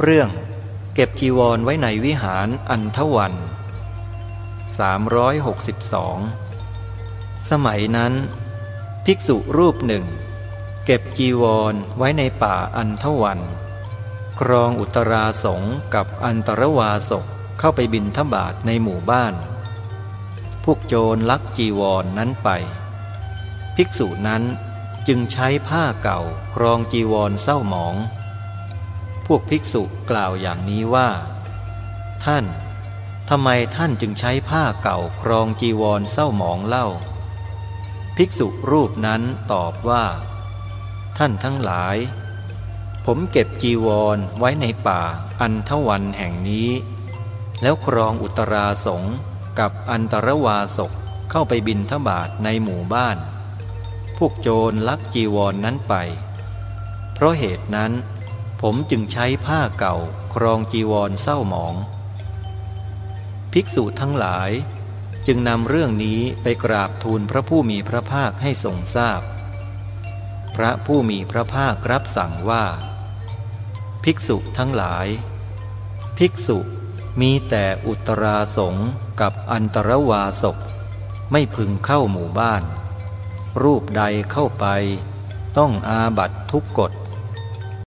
เรื่องเก็บจีวรไว้ในวิหารอันทวัน 362 สมัยนั้น ภิกษุรูปหนึ่ง เก็บจีวรไว้ในป่าอันทวัน ครองอุตราสงกับอันตรวาสกเข้าไปบินทบาทในหมู่บ้าน พวกโจรลักจีวรนนั้นไป ภิกษุนั้นจึงใช้ผ้าเก่าครองจีวรเศร้าหมอง วกภิกษุกล่าวอย่างนี้ว่า ท่านทำไมท่านจึงใช้ผ้าเก่าครองจีวรเศร้าหมองเล่า ภิกษุรูปนั้นตอบว่า ท่านทั้งหลาย ผมเก็บจีวรไว้ในป่าอันทวันแห่งนี้ แล้วครองอุตราสงกับอันตรวาสกเข้าไปบินทบาทในหมู่บ้าน พวกโจรลักจีวรนนั้นไป เพราะเหตุนั้น ผมจึงใช้ผ้าเก่า ครองจีวรเศร้าหมอง ภิกษุทั้งหลายจึงนำเรื่องนี้ไปกราบทูลพระผู้มีพระภาคให้ทรงทราบพพระผู้มีพระภาครับสั่งว่า ภิกษุทั้งหลาย ภิกษุมีแต่อุตราสงกับอันตรวาสกไม่พึงเข้าหมู่บ้าน รูปใดเข้าไป ต้องอาบัตทุกกฎ